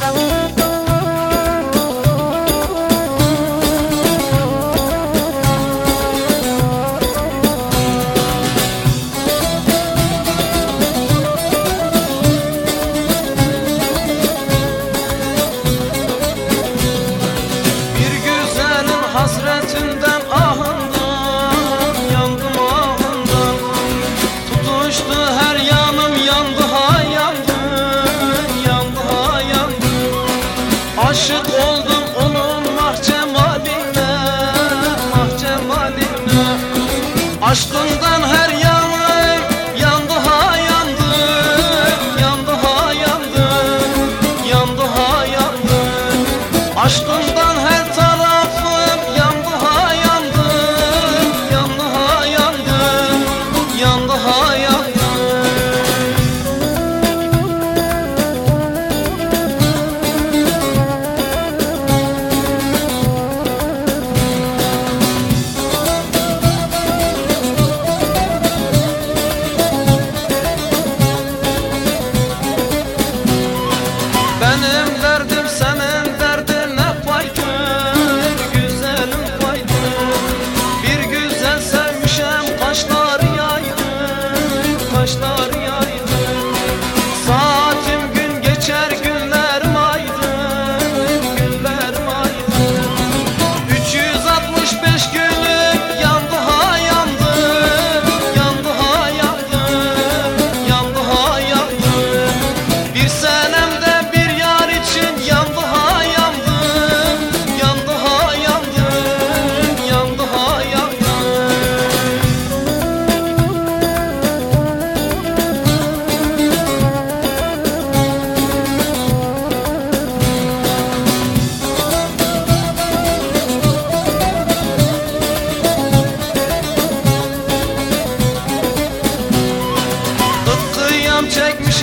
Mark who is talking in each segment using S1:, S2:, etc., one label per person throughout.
S1: flow. Aşkından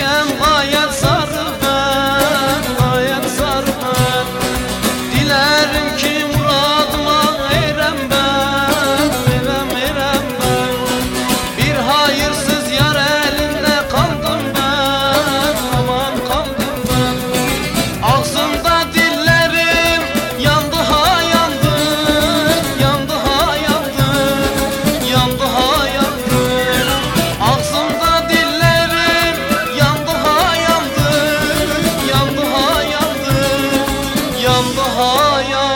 S1: Hayal Allah'a ya